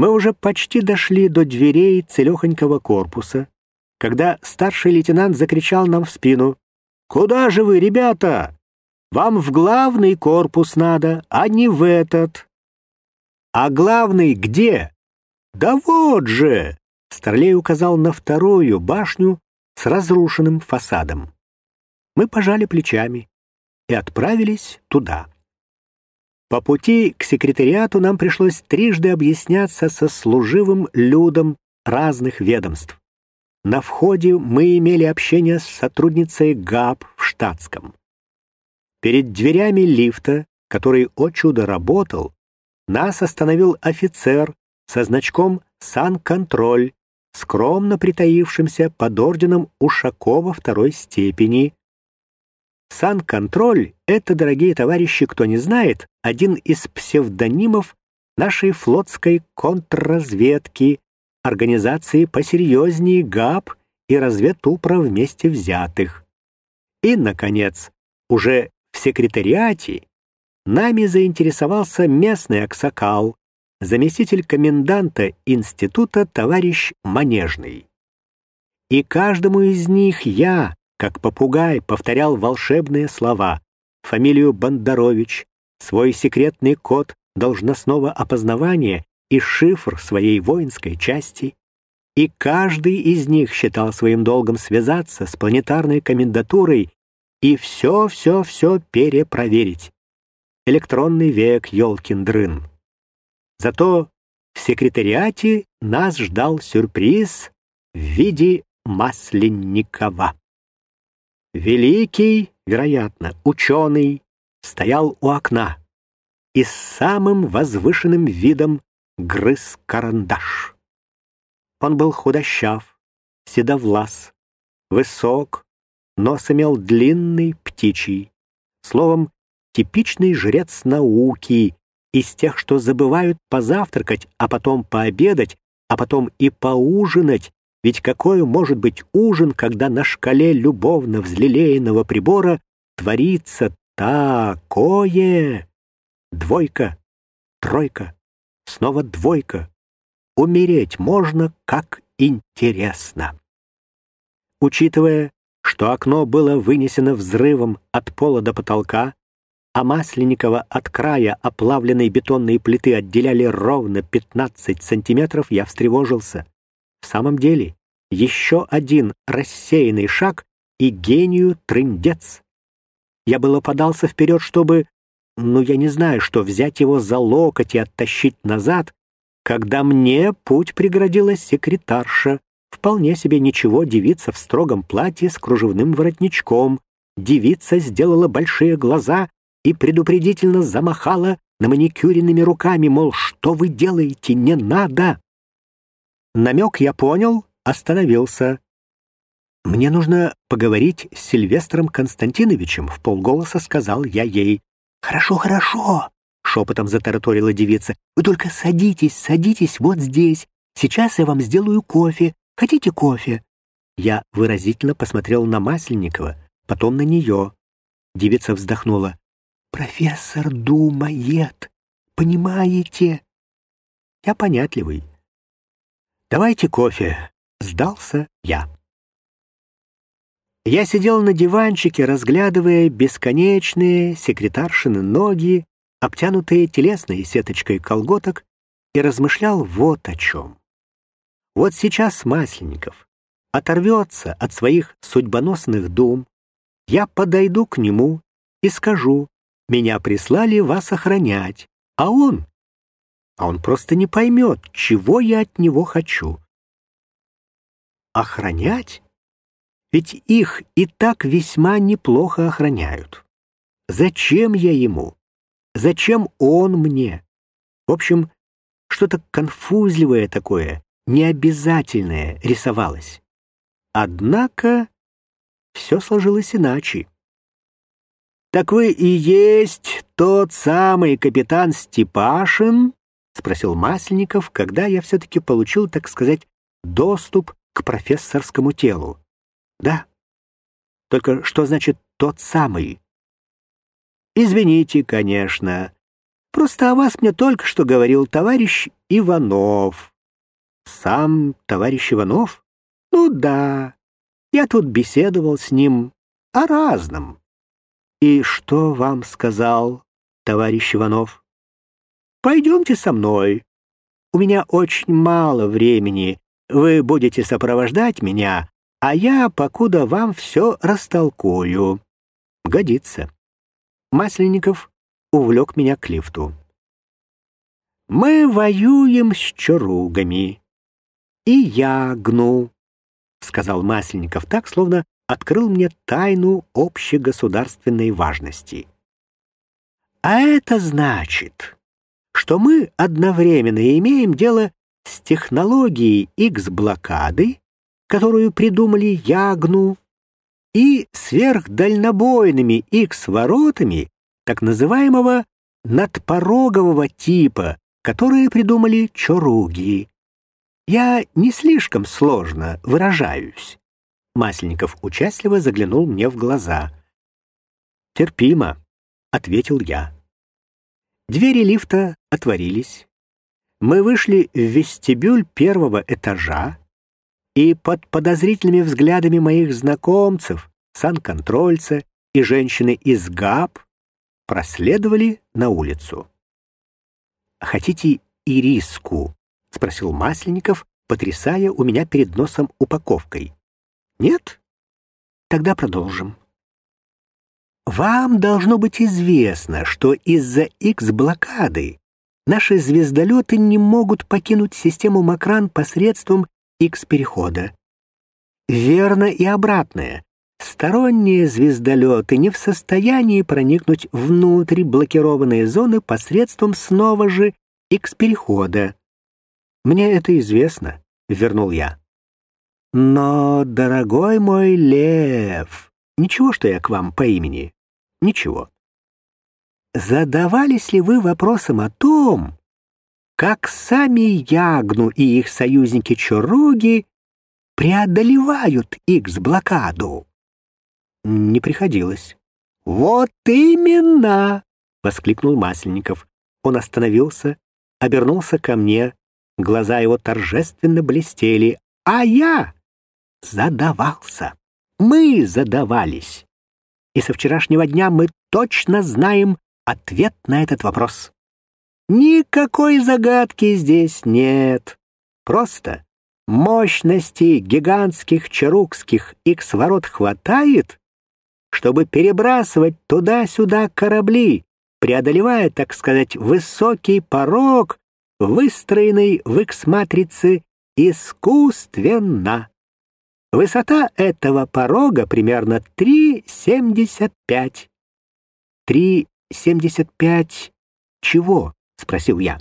Мы уже почти дошли до дверей целехонького корпуса, когда старший лейтенант закричал нам в спину. «Куда же вы, ребята? Вам в главный корпус надо, а не в этот». «А главный где?» «Да вот же!» Старлей указал на вторую башню с разрушенным фасадом. Мы пожали плечами и отправились туда. По пути к секретариату нам пришлось трижды объясняться со служивым людом разных ведомств. На входе мы имели общение с сотрудницей ГАП в штатском. Перед дверями лифта, который, о чудо, работал, нас остановил офицер со значком «Санконтроль», скромно притаившимся под орденом Ушакова второй степени, Сан-контроль — это, дорогие товарищи, кто не знает, один из псевдонимов нашей флотской контрразведки, организации посерьезнее ГАП и разведупра вместе взятых. И, наконец, уже в секретариате нами заинтересовался местный аксакал, заместитель коменданта института товарищ Манежный. И каждому из них я, как попугай повторял волшебные слова, фамилию Бондарович, свой секретный код должностного опознавания и шифр своей воинской части, и каждый из них считал своим долгом связаться с планетарной комендатурой и все-все-все перепроверить. Электронный век, елкин дрын. Зато в секретариате нас ждал сюрприз в виде Масленникова. Великий, вероятно, ученый, стоял у окна и с самым возвышенным видом грыз карандаш. Он был худощав, седовлас, высок, нос имел длинный, птичий. Словом, типичный жрец науки, из тех, что забывают позавтракать, а потом пообедать, а потом и поужинать, ведь какой может быть ужин, когда на шкале любовно взлелеянного прибора творится такое? Двойка, тройка, снова двойка. Умереть можно, как интересно. Учитывая, что окно было вынесено взрывом от пола до потолка, а Масленникова от края оплавленной бетонной плиты отделяли ровно 15 сантиметров, я встревожился. В самом деле, еще один рассеянный шаг и гению трындец. Я было подался вперед, чтобы, ну, я не знаю, что, взять его за локоть и оттащить назад, когда мне путь преградила секретарша, вполне себе ничего девица в строгом платье с кружевным воротничком. Девица сделала большие глаза и предупредительно замахала на маникюренными руками, мол, что вы делаете, не надо. Намек я понял, остановился. «Мне нужно поговорить с Сильвестром Константиновичем», — в полголоса сказал я ей. «Хорошо, хорошо», — шепотом затараторила девица. «Вы только садитесь, садитесь вот здесь. Сейчас я вам сделаю кофе. Хотите кофе?» Я выразительно посмотрел на Масленникова, потом на нее. Девица вздохнула. «Профессор думает, понимаете?» «Я понятливый. «Давайте кофе», — сдался я. Я сидел на диванчике, разглядывая бесконечные секретаршины ноги, обтянутые телесной сеточкой колготок, и размышлял вот о чем. Вот сейчас Масленников оторвется от своих судьбоносных дум, я подойду к нему и скажу, меня прислали вас охранять, а он а он просто не поймет, чего я от него хочу. Охранять? Ведь их и так весьма неплохо охраняют. Зачем я ему? Зачем он мне? В общем, что-то конфузливое такое, необязательное рисовалось. Однако все сложилось иначе. «Так вы и есть тот самый капитан Степашин?» — спросил Масленников, когда я все-таки получил, так сказать, доступ к профессорскому телу. «Да. Только что значит «тот самый»?» «Извините, конечно. Просто о вас мне только что говорил товарищ Иванов. Сам товарищ Иванов? Ну да, я тут беседовал с ним о разном. И что вам сказал товарищ Иванов? Пойдемте со мной. У меня очень мало времени. Вы будете сопровождать меня, а я, покуда вам все растолкую. Годится. Масленников увлек меня к лифту. Мы воюем с чаругами. И я гну, — сказал Масленников так, словно открыл мне тайну общегосударственной важности. А это значит, что мы одновременно имеем дело с технологией X-блокады, которую придумали Ягну, и сверхдальнобойными X-воротами так называемого надпорогового типа, которые придумали чоруги. Я не слишком сложно выражаюсь. Масленников участливо заглянул мне в глаза. «Терпимо», — ответил я. Двери лифта отворились. Мы вышли в вестибюль первого этажа, и под подозрительными взглядами моих знакомцев, санконтрольца и женщины из ГАП проследовали на улицу. «Хотите ириску?» — спросил Масленников, потрясая у меня перед носом упаковкой. Нет? Тогда продолжим. Вам должно быть известно, что из-за X-блокады наши звездолеты не могут покинуть систему Макран посредством X-перехода. Верно и обратное. Сторонние звездолеты не в состоянии проникнуть внутрь блокированной зоны посредством снова же X-перехода. Мне это известно, — вернул я. Но, дорогой мой лев, ничего, что я к вам по имени? Ничего. Задавались ли вы вопросом о том, как сами Ягну и их союзники Чоруги преодолевают Икс-блокаду? Не приходилось. Вот именно! — воскликнул Масленников. Он остановился, обернулся ко мне, глаза его торжественно блестели, а я задавался. Мы задавались. И со вчерашнего дня мы точно знаем ответ на этот вопрос. Никакой загадки здесь нет. Просто мощности гигантских чарукских икс-ворот хватает, чтобы перебрасывать туда-сюда корабли, преодолевая, так сказать, высокий порог, выстроенный в икс-матрице искусственно. Высота этого порога примерно 3,75. 3,75 чего? спросил я.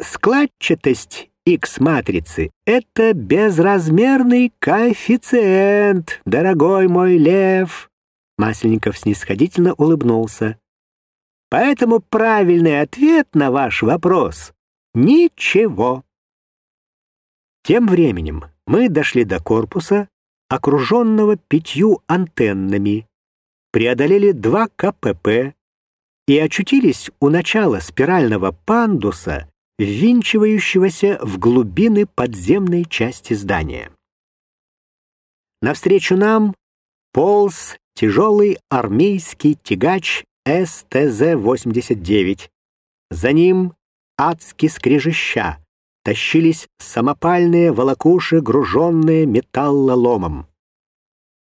Складчатость X-матрицы — это безразмерный коэффициент, дорогой мой лев. Масленников снисходительно улыбнулся. Поэтому правильный ответ на ваш вопрос — ничего. Тем временем мы дошли до корпуса, окруженного пятью антеннами, преодолели два КПП и очутились у начала спирального пандуса, ввинчивающегося в глубины подземной части здания. Навстречу нам полз тяжелый армейский тягач СТЗ-89. За ним адски скрежеща тащились самопальные волокуши, груженные металлоломом.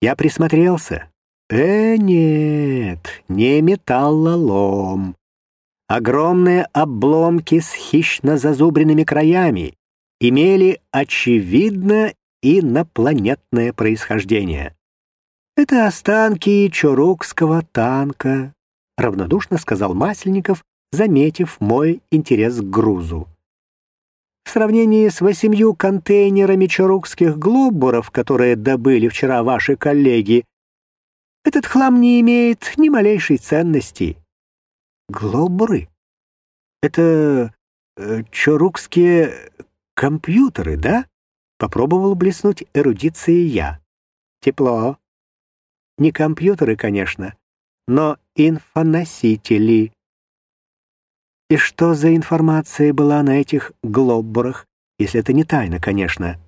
Я присмотрелся. Э, нет, не металлолом. Огромные обломки с хищно зазубренными краями имели, очевидно, инопланетное происхождение. Это останки чурукского танка, равнодушно сказал Масленников, заметив мой интерес к грузу. В сравнении с восемью контейнерами чарукских глобуров, которые добыли вчера ваши коллеги, этот хлам не имеет ни малейшей ценности. Глобуры? Это э, чарукские компьютеры, да? Попробовал блеснуть эрудицией я. Тепло. Не компьютеры, конечно, но инфоносители. И что за информация была на этих глоббурах, если это не тайна, конечно?